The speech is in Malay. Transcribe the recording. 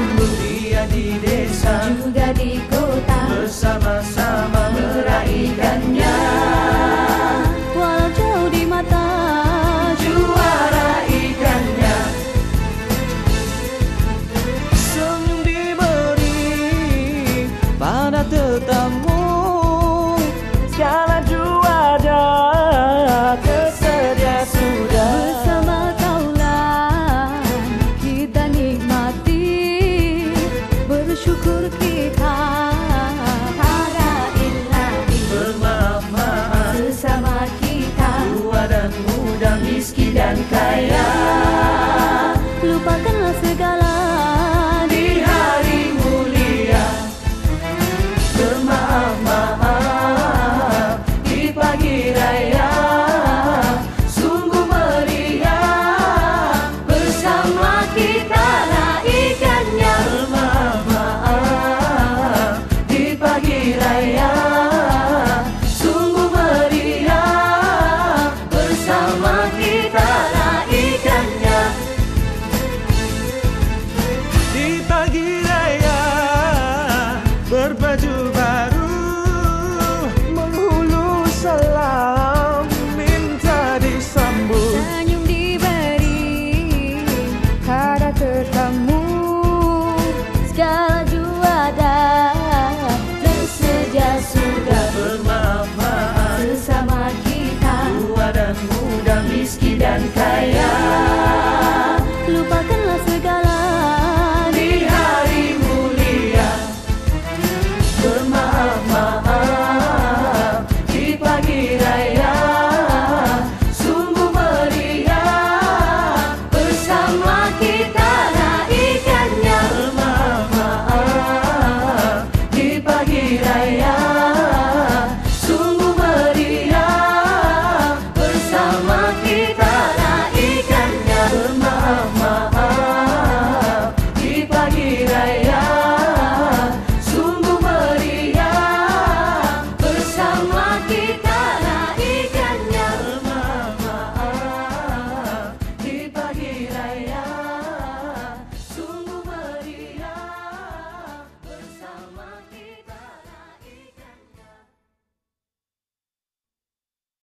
Juga di desa Juga di miskin dan kaya. Segala